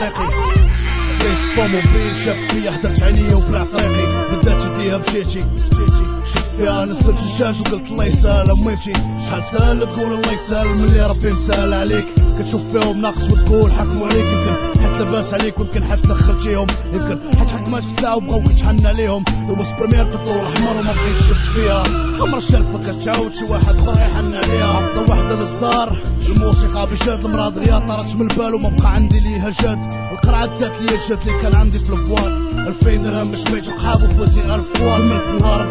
طريقي. ليش طوموبيل شاف فيا حضرت عينيا وبلع طريقي. بدات تديها بشيتي شفت فيها نسلت الشاش وقلت الله يسهل اميتي شحال سهل تقول الله يسهل ملي ربي مسهل عليك. كتشوف فيهم ناقص وتقول حكموا عليك. يمكن حتى لاباس عليك ويمكن حتى دخلتيهم. يمكن حتى حكمات في الساعة وبغاوك تحن عليهم. première في الضوء الاحمر وما بغيتش شفت فيها. خمر الشلفة كتعاود شي واحد آخر يحن عليها. عفطة واحدة الموسيقى بجد المراد رياض طارت من البال وما بقى عندي ليها جد القرعة دات لي الجد اللي كان عندي في البواد ألفين درهم مشميت وقحاب وفوتني ألف واد كملت نهار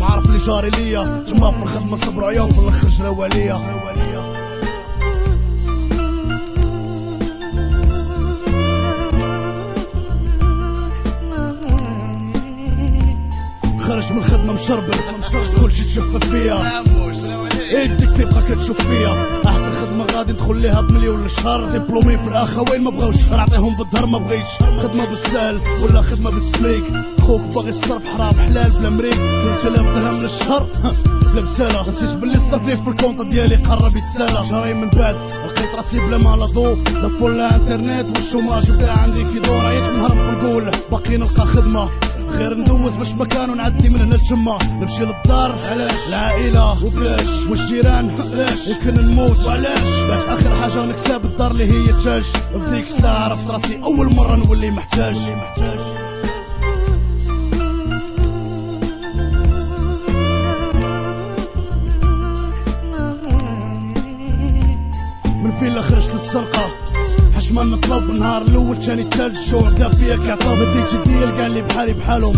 ما عرف اللي جاري ليا. تما في الخدمة صبروا عيون في الأخر جراو عليا خرج من الخدمة مشربل. كل شي تشفت فيا. يدك تبقى كتشوف فيا. خدمه غادي ندخل ليها بمليون للشهر. دبلومي في الاخوين ما بغاوش. نعطيهم بالدهر ما بغيتش. خدمة بالسهل ولا خدمة بالسميك خوك باغي الصرف حرام حلال بلا مريك 3000 درهم للشهر. بلا بسالة. نسيت باللي الصرف لي في ال compte ديالي قرب يتسالى. شهرين من بعد. لقيت راسي بلا ما لا ضو لا فول لا انترنت. وال chômage بدا عندي كيدور عييت من هرب نقول باقي نلقى خدمة. غير ندوز. مكان ونعدي من هنا لتما نمشي للدار. علاش العائلة وبلاش. والجيران. علاش يمكن نموت. وعلاش بات آخر حاجة ونكسب الدار اللي هي تاج في ديك الساعة عرفت راسي أول مرة نولي محتاج. من فين لا خرجت للسرقة حشمان نطلب نهار الأول تاني التالت الشوع بدا فيا كيعطاو مديت يديا قال لي بحالي بحالهم.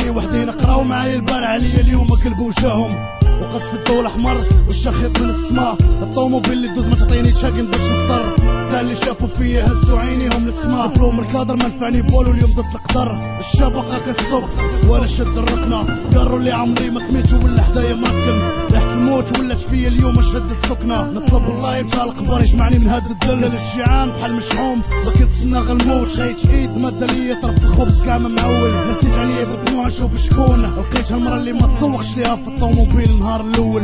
شي وحدين قراو معايا البارح عليا اليوم كلبوا وجاهم وقص في الضوء الاحمر والشخيط من السما الطوموبيل اللي دوز ما تعطيني تشاكن باش نفطر. قال اللي شافوا فيا هزوا عينيهم للسما قبلوا من الكادر ما نفعني بولو اليوم ضد القدر الشبكه كتصب وأنا شد الركنة. قالوا لي عمري ما كميت ولا حدايا مكن ريحة الموت ولات فيا اليوم أشد السكنة. نطلب الله يمتى القبر يجمعني من هاد الدلل الجيعان بحال مشحوم باقي نتسنى غير الموت. خيت ايد مادة ليا طرف الخبز كاع ما معول نسيت عليا نشوف شكون. لقيت المرة اللي ما تسوقش ليها في الطوموبيل النهار الأول.